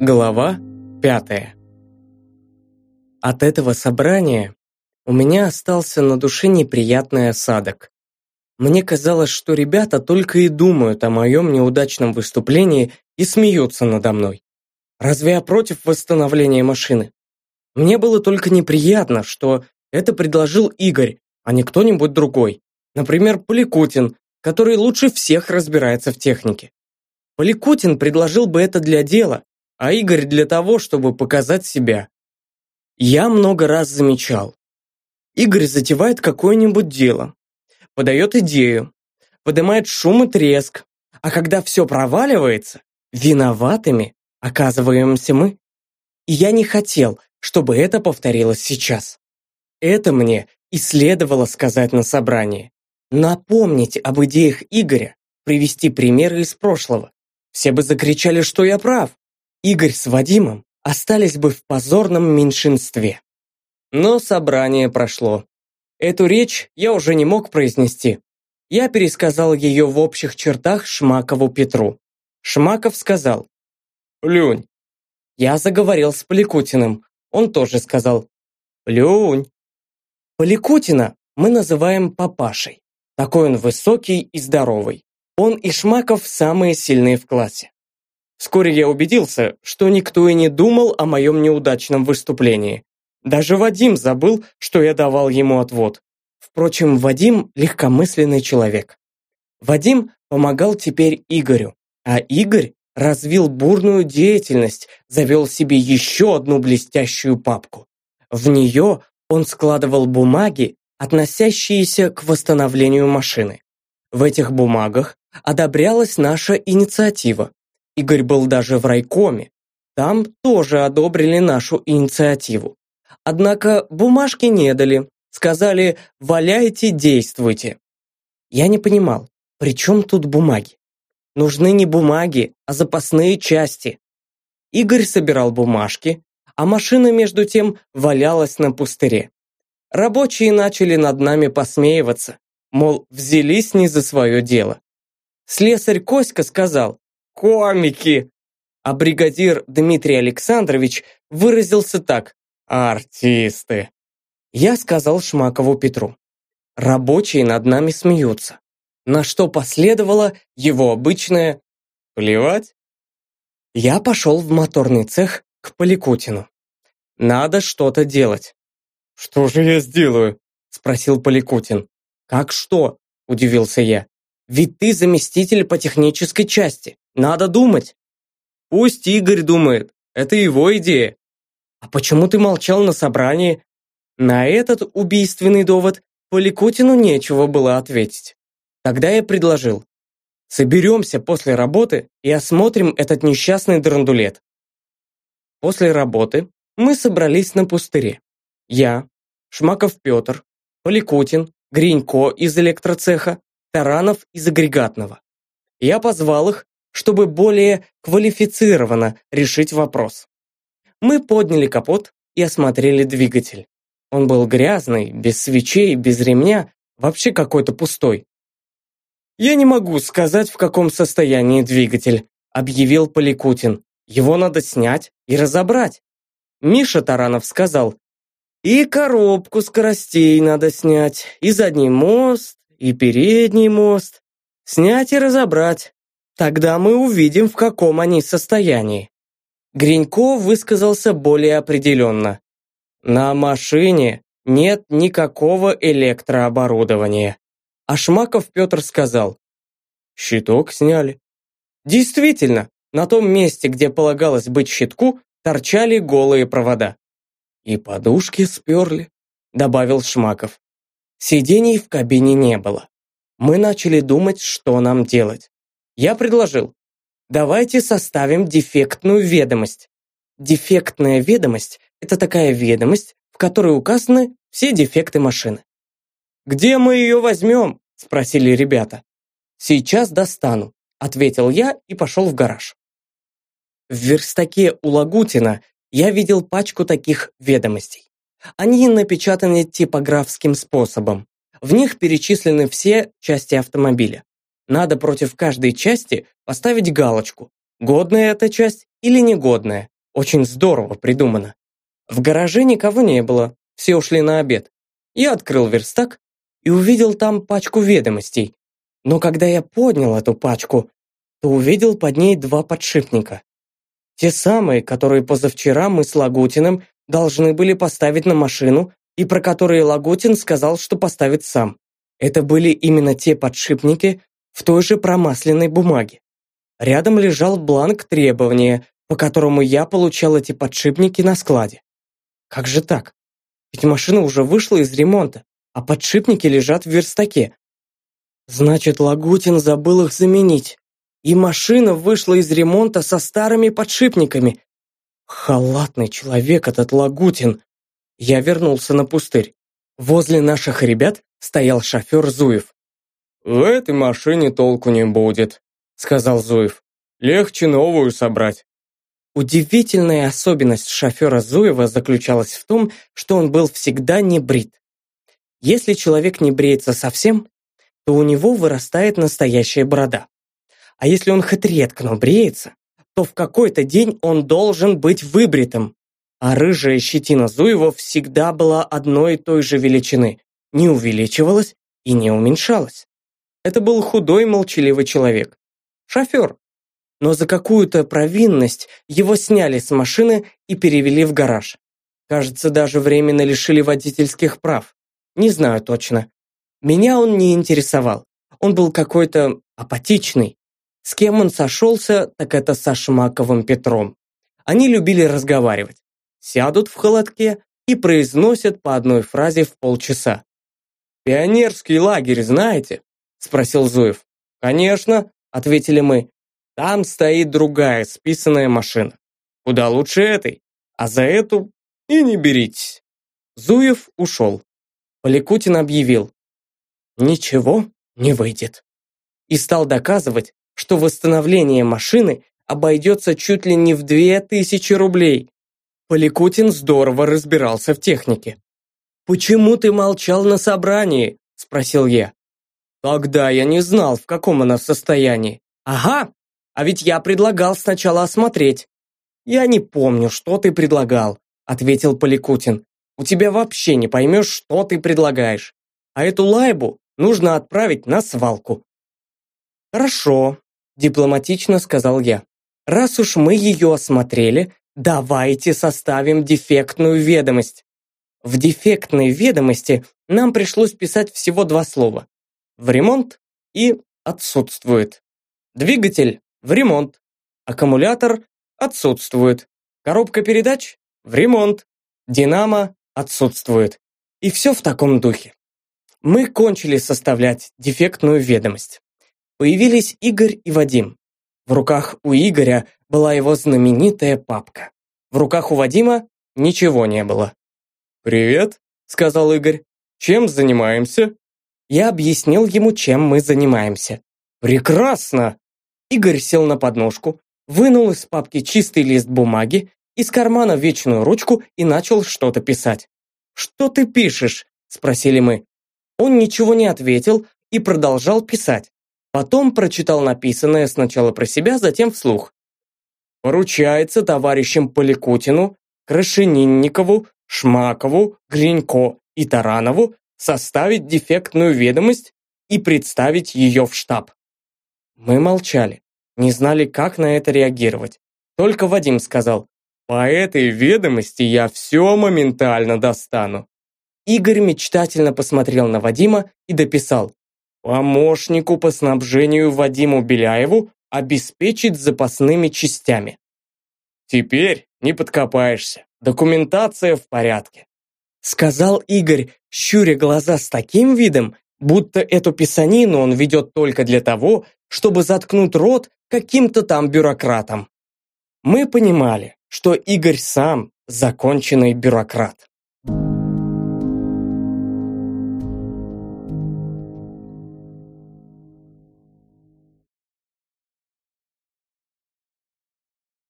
Глава пятая От этого собрания у меня остался на душе неприятный осадок. Мне казалось, что ребята только и думают о моем неудачном выступлении и смеются надо мной. Разве я против восстановления машины? Мне было только неприятно, что это предложил Игорь, а не кто-нибудь другой. Например, Поликутин, который лучше всех разбирается в технике. Поликутин предложил бы это для дела, а Игорь для того, чтобы показать себя. Я много раз замечал. Игорь затевает какое-нибудь дело, подает идею, поднимает шум и треск, а когда все проваливается, виноватыми оказываемся мы. И я не хотел, чтобы это повторилось сейчас. Это мне и следовало сказать на собрании. Напомнить об идеях Игоря, привести примеры из прошлого. Все бы закричали, что я прав. Игорь с Вадимом остались бы в позорном меньшинстве. Но собрание прошло. Эту речь я уже не мог произнести. Я пересказал ее в общих чертах Шмакову Петру. Шмаков сказал «Плюнь». Я заговорил с Поликутиным. Он тоже сказал «Плюнь». Поликутина мы называем папашей. Такой он высокий и здоровый. Он и Шмаков самые сильные в классе. Вскоре я убедился, что никто и не думал о моем неудачном выступлении. Даже Вадим забыл, что я давал ему отвод. Впрочем, Вадим – легкомысленный человек. Вадим помогал теперь Игорю, а Игорь развил бурную деятельность, завел себе еще одну блестящую папку. В нее он складывал бумаги, относящиеся к восстановлению машины. В этих бумагах одобрялась наша инициатива. Игорь был даже в райкоме. Там тоже одобрили нашу инициативу. Однако бумажки не дали. Сказали «валяйте, действуйте». Я не понимал, при чем тут бумаги? Нужны не бумаги, а запасные части. Игорь собирал бумажки, а машина между тем валялась на пустыре. Рабочие начали над нами посмеиваться, мол, взялись не за свое дело. Слесарь Коська сказал «Комики!», а бригадир Дмитрий Александрович выразился так «Артисты!». Я сказал Шмакову Петру «Рабочие над нами смеются», на что последовало его обычное «Плевать?» Я пошел в моторный цех к Поликутину. Надо что-то делать. «Что же я сделаю?» – спросил Поликутин. «Как что?» – удивился я. Ведь ты заместитель по технической части. Надо думать. Пусть Игорь думает. Это его идея. А почему ты молчал на собрании? На этот убийственный довод Поликутину нечего было ответить. Тогда я предложил. Соберемся после работы и осмотрим этот несчастный драндулет. После работы мы собрались на пустыре. Я, Шмаков Петр, Поликутин, Гринько из электроцеха, таранов из агрегатного. Я позвал их, чтобы более квалифицированно решить вопрос. Мы подняли капот и осмотрели двигатель. Он был грязный, без свечей, без ремня, вообще какой-то пустой. «Я не могу сказать, в каком состоянии двигатель», объявил Поликутин. «Его надо снять и разобрать». Миша Таранов сказал, «И коробку скоростей надо снять, и задний мост, и передний мост. Снять и разобрать. Тогда мы увидим, в каком они состоянии. Гринько высказался более определенно. На машине нет никакого электрооборудования. А Шмаков Петр сказал. Щиток сняли. Действительно, на том месте, где полагалось быть щитку, торчали голые провода. И подушки сперли, добавил Шмаков. Сидений в кабине не было. Мы начали думать, что нам делать. Я предложил, давайте составим дефектную ведомость. Дефектная ведомость – это такая ведомость, в которой указаны все дефекты машины. «Где мы ее возьмем?» – спросили ребята. «Сейчас достану», – ответил я и пошел в гараж. В верстаке у Лагутина я видел пачку таких ведомостей. Они напечатаны типографским способом. В них перечислены все части автомобиля. Надо против каждой части поставить галочку. годная эта часть или негодная. Очень здорово придумано. В гараже никого не было, все ушли на обед. Я открыл верстак и увидел там пачку ведомостей. Но когда я поднял эту пачку, то увидел под ней два подшипника. Те самые, которые позавчера мы с Лагутиным должны были поставить на машину и про которые Лагутин сказал, что поставит сам. Это были именно те подшипники в той же промасленной бумаге. Рядом лежал бланк требования, по которому я получал эти подшипники на складе. Как же так? Ведь машина уже вышла из ремонта, а подшипники лежат в верстаке. Значит, Лагутин забыл их заменить. И машина вышла из ремонта со старыми подшипниками. Халатный человек этот Лагутин. Я вернулся на пустырь. Возле наших ребят стоял шофер Зуев. «В этой машине толку не будет», — сказал Зуев. «Легче новую собрать». Удивительная особенность шофера Зуева заключалась в том, что он был всегда не брит. Если человек не бреется совсем, то у него вырастает настоящая борода. А если он хоть редко, но бреется, то в какой-то день он должен быть выбритым. А рыжая щетина Зуева всегда была одной и той же величины, не увеличивалась и не уменьшалась. Это был худой молчаливый человек. Шофер, но за какую-то провинность его сняли с машины и перевели в гараж. Кажется, даже временно лишили водительских прав. Не знаю точно. Меня он не интересовал. Он был какой-то апатичный. С кем он сошелся, так это со Шмаковым Петром. Они любили разговаривать. Сядут в холодке и произносят по одной фразе в полчаса. «Пионерский лагерь знаете?» – спросил Зуев. «Конечно», – ответили мы. Там стоит другая списанная машина. Куда лучше этой. А за эту и не беритесь. Зуев ушел. Поликутин объявил. Ничего не выйдет. И стал доказывать, что восстановление машины обойдется чуть ли не в две тысячи рублей. Поликутин здорово разбирался в технике. «Почему ты молчал на собрании?» – спросил я. «Тогда я не знал, в каком она состоянии». «Ага, а ведь я предлагал сначала осмотреть». «Я не помню, что ты предлагал», — ответил Поликутин. «У тебя вообще не поймешь, что ты предлагаешь. А эту лайбу нужно отправить на свалку». «Хорошо», — дипломатично сказал я. «Раз уж мы ее осмотрели, давайте составим дефектную ведомость». В дефектной ведомости нам пришлось писать всего два слова. В ремонт и отсутствует. Двигатель в ремонт. Аккумулятор отсутствует. Коробка передач в ремонт. Динамо отсутствует. И все в таком духе. Мы кончили составлять дефектную ведомость. Появились Игорь и Вадим. В руках у Игоря была его знаменитая папка. В руках у Вадима ничего не было. «Привет», — сказал Игорь. «Чем занимаемся?» Я объяснил ему, чем мы занимаемся. «Прекрасно!» Игорь сел на подножку, вынул из папки чистый лист бумаги, из кармана вечную ручку и начал что-то писать. «Что ты пишешь?» – спросили мы. Он ничего не ответил и продолжал писать. Потом прочитал написанное сначала про себя, затем вслух. «Поручается товарищам Поликутину, Крашенинникову, Шмакову, Глинько и Таранову составить дефектную ведомость и представить ее в штаб. Мы молчали, не знали, как на это реагировать. Только Вадим сказал, «По этой ведомости я все моментально достану». Игорь мечтательно посмотрел на Вадима и дописал, «Помощнику по снабжению Вадиму Беляеву обеспечить запасными частями». «Теперь не подкопаешься, документация в порядке», сказал Игорь, щуря глаза с таким видом, будто эту писанину он ведет только для того, чтобы заткнуть рот каким-то там бюрократам. Мы понимали, что Игорь сам законченный бюрократ.